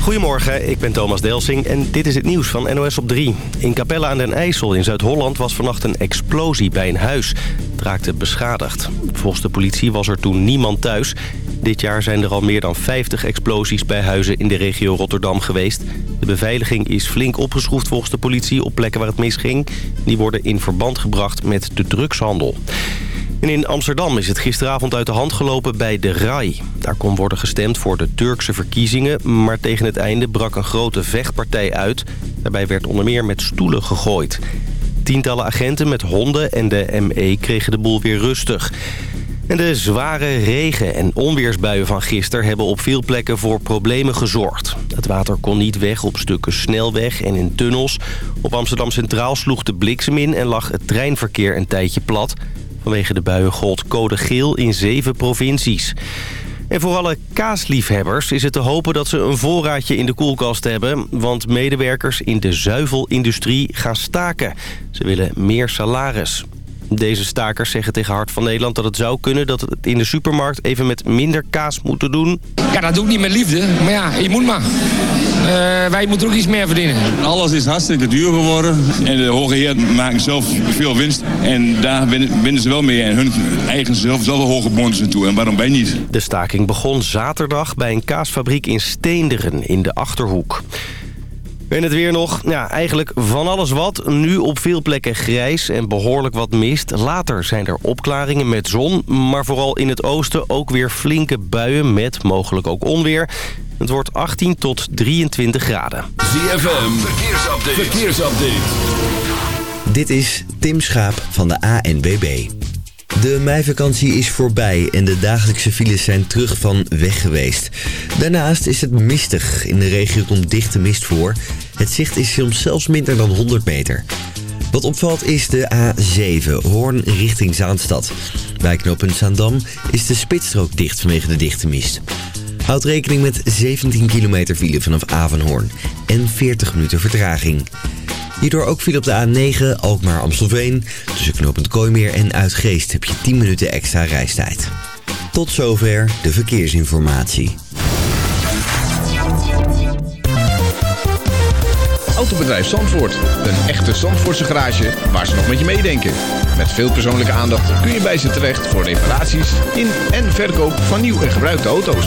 Goedemorgen, ik ben Thomas Delsing en dit is het nieuws van NOS op 3. In Capelle aan den IJssel in Zuid-Holland was vannacht een explosie bij een huis. Het raakte beschadigd. Volgens de politie was er toen niemand thuis. Dit jaar zijn er al meer dan 50 explosies bij huizen in de regio Rotterdam geweest. De beveiliging is flink opgeschroefd volgens de politie op plekken waar het misging. Die worden in verband gebracht met de drugshandel. In Amsterdam is het gisteravond uit de hand gelopen bij de RAI. Daar kon worden gestemd voor de Turkse verkiezingen... maar tegen het einde brak een grote vechtpartij uit. Daarbij werd onder meer met stoelen gegooid. Tientallen agenten met honden en de ME kregen de boel weer rustig. En de zware regen- en onweersbuien van gisteren hebben op veel plekken voor problemen gezorgd. Het water kon niet weg op stukken snelweg en in tunnels. Op Amsterdam Centraal sloeg de bliksem in en lag het treinverkeer een tijdje plat. Vanwege de buien gold code geel in zeven provincies. En voor alle kaasliefhebbers is het te hopen dat ze een voorraadje in de koelkast hebben. Want medewerkers in de zuivelindustrie gaan staken. Ze willen meer salaris. Deze stakers zeggen tegen Hart van Nederland dat het zou kunnen... dat het in de supermarkt even met minder kaas moeten doen. Ja, dat doe ik niet met liefde. Maar ja, je moet maar. Uh, wij moeten ook iets meer verdienen. Alles is hartstikke duur geworden. En de hoge heer maken zelf veel winst. En daar winnen ze wel mee. En hun eigen zelf, zelf hoge bonussen toe. En waarom bij niet? De staking begon zaterdag bij een kaasfabriek in Steenderen in de Achterhoek. En het weer nog, ja, eigenlijk van alles wat. Nu op veel plekken grijs en behoorlijk wat mist. Later zijn er opklaringen met zon. Maar vooral in het oosten ook weer flinke buien met mogelijk ook onweer. Het wordt 18 tot 23 graden. ZFM, verkeersupdate. verkeersupdate. Dit is Tim Schaap van de ANBB. De meivakantie is voorbij en de dagelijkse files zijn terug van weg geweest. Daarnaast is het mistig. In de regio komt dichte mist voor. Het zicht is soms zelfs minder dan 100 meter. Wat opvalt is de A7, Hoorn richting Zaanstad. Bij knooppunt Zaandam is de spitsstrook dicht vanwege de dichte mist. Houd rekening met 17 kilometer file vanaf Avenhoorn en 40 minuten vertraging. Hierdoor ook viel op de A9 Alkmaar-Amstelveen. Tussen knooppunt Kooimeer en Uitgeest heb je 10 minuten extra reistijd. Tot zover de verkeersinformatie. Autobedrijf Zandvoort. Een echte Zandvoortse garage waar ze nog met je meedenken. Met veel persoonlijke aandacht kun je bij ze terecht voor reparaties in en verkoop van nieuw en gebruikte auto's.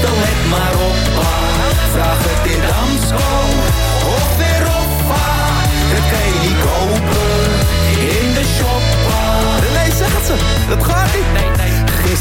echte, let maar op. pa. Vraag het in Damsko of weer Hoffa. Dat kan je niet kopen in de shoppa. Nee, zeg het ze, dat gaat niet.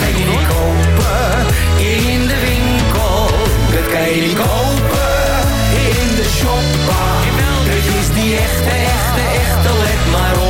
kan je niet kopen in de winkel. Dat kan je niet kopen in de shoppa. Dat is die echte, echte, echte, let maar op.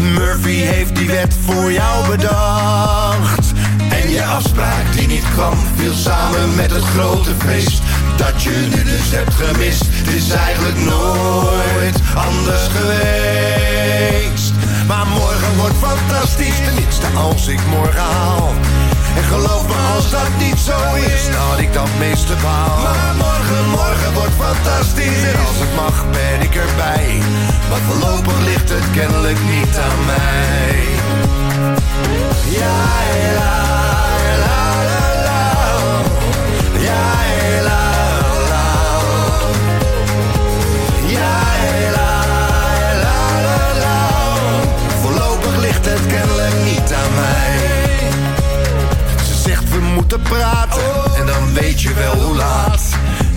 Murphy heeft die wet voor jou bedacht. En je afspraak die niet kwam, viel samen met het grote feest. Dat je nu dus hebt gemist, het is eigenlijk nooit anders geweest. Maar morgen wordt fantastisch, tenminste als ik morgen haal. En geloof me als dat niet zo is, had ik dat meeste baal. Morgen wordt fantastisch en als het mag ben ik erbij. Maar voorlopig ligt het kennelijk niet aan mij. Ja, la, la, la, la. Ja, la, la. Ja, la, la, la, la. Voorlopig ligt het kennelijk niet aan mij. Ze zegt we moeten praten en dan weet je wel hoe laat.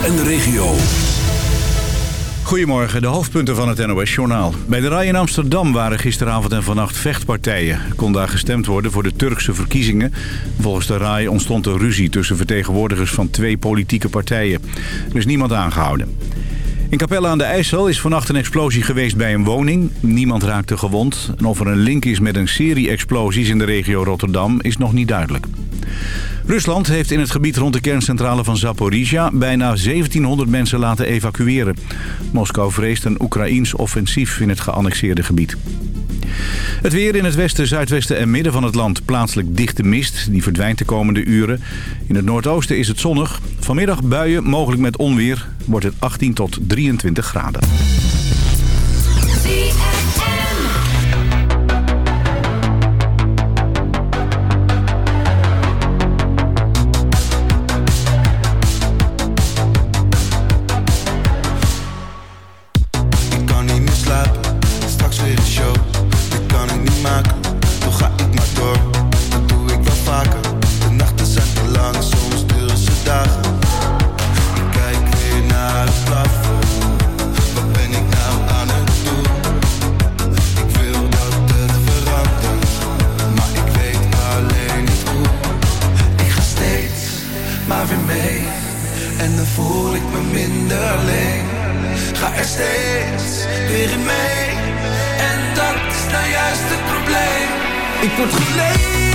En de regio. Goedemorgen, de hoofdpunten van het NOS-journaal. Bij de RAI in Amsterdam waren gisteravond en vannacht vechtpartijen. Kon daar gestemd worden voor de Turkse verkiezingen. Volgens de RAI ontstond er ruzie tussen vertegenwoordigers van twee politieke partijen. Er is niemand aangehouden. In Capelle aan de IJssel is vannacht een explosie geweest bij een woning. Niemand raakte gewond. En of er een link is met een serie explosies in de regio Rotterdam is nog niet duidelijk. Rusland heeft in het gebied rond de kerncentrale van Zaporizhia bijna 1700 mensen laten evacueren. Moskou vreest een Oekraïns offensief in het geannexeerde gebied. Het weer in het westen, zuidwesten en midden van het land. Plaatselijk dichte mist, die verdwijnt de komende uren. In het noordoosten is het zonnig. Vanmiddag buien, mogelijk met onweer, wordt het 18 tot 23 graden. En dat is nou juist het probleem. Ik word geleefd.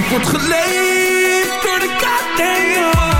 Ik word geleefd door de goddamn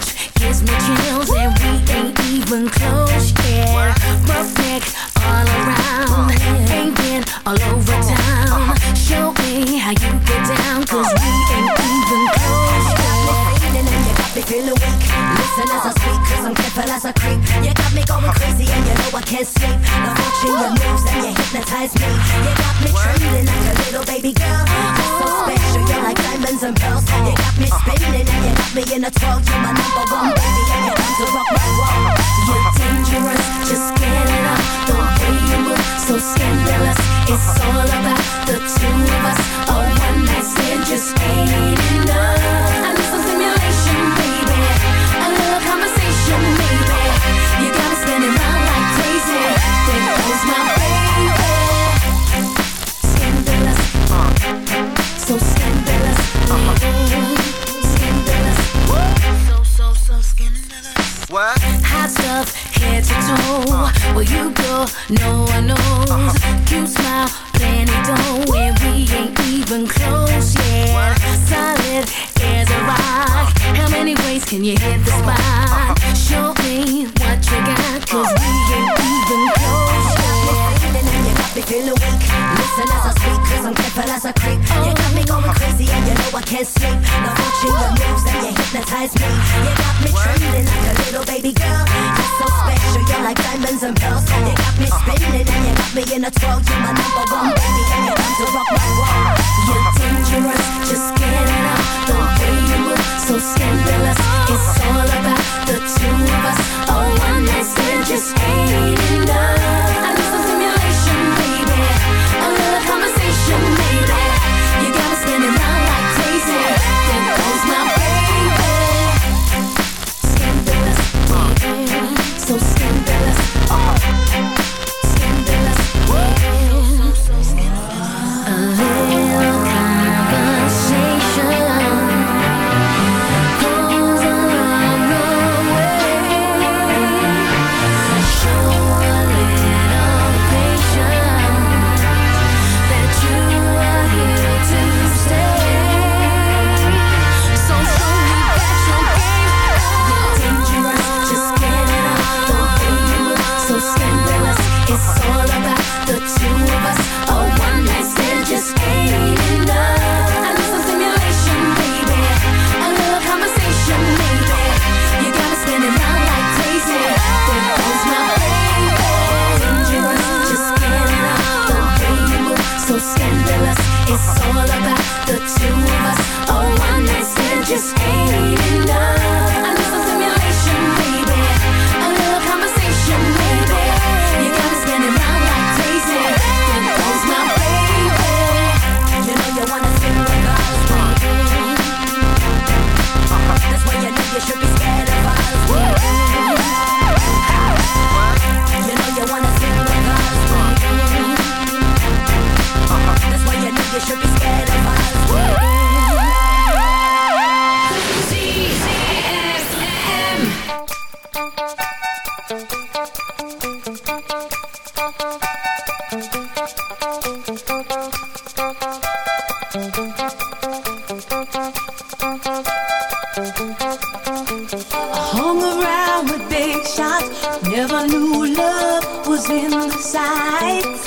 touch gives me chills, and we ain't even close yet. Roughneck all around, been all over town. Show me how you get down, 'cause we ain't even close yet. Got me feeling weak. Listen as I speak, cause I'm careful as I creep. You got me going crazy and you know I can't sleep. Now watching your moves and you hypnotize me. You got me trembling like a little baby girl. You're so special, you're like diamonds and pearls. You got me spinning and you got me in a twirl. You're my number one baby and you're bound to rock my world. You're dangerous, just get it up. The way you move, so scandalous. It's all about the two of us. A one night stand just ain't enough. Where you go, no one knows. Cute smile, plenty dough, and we ain't even close yet. Solid as a rock. How many ways can you hit the spot? Show me what you got, 'cause we ain't even close yet. Feeling and you got me feeling weak. Listen as I speak, cause I'm careful as I creep. Oh, you you know I can't sleep. Now watching your moves and you hypnotize me. You got me trembling like a little baby girl. You're so special, you're like diamonds and pearls. You got me spinning and you got me in a twirl. You're my number one baby and you're to rock my world. You're dangerous, just get it up. The way you move, so scandalous. It's all about the two of us. A one night stand just ain't enough. I hung around with big shots. Never knew love was in the sights.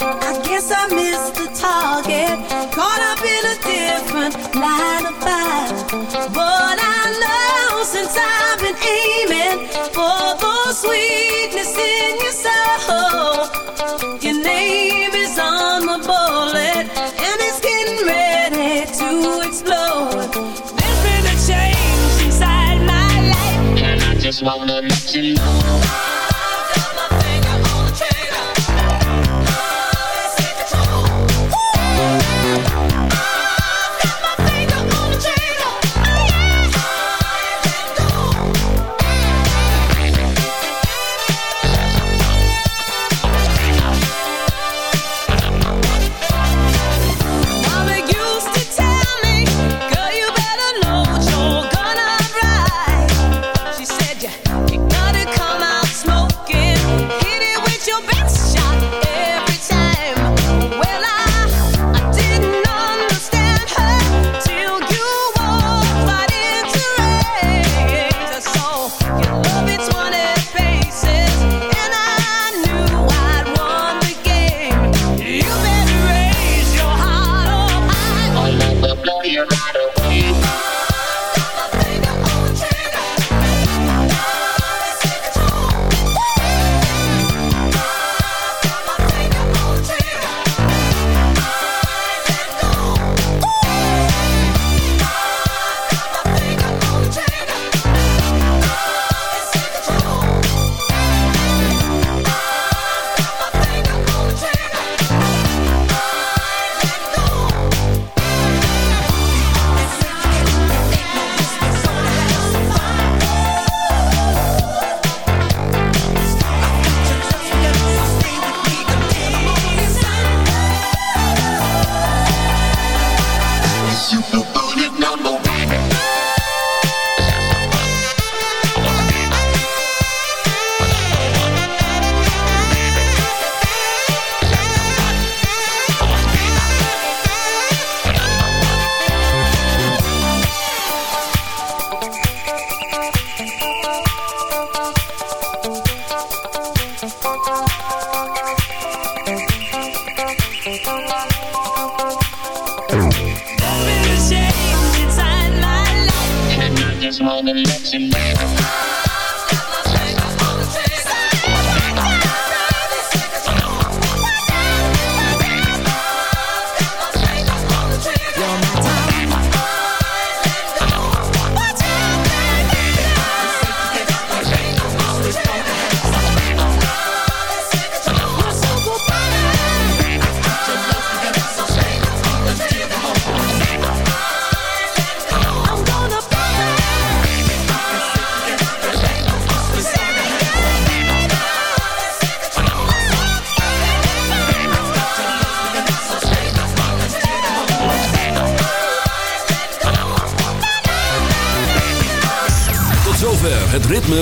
I guess I missed the target. Caught up in a different line of fire. But I know since I've been aiming for the sweetness in your soul. Wanna let you know.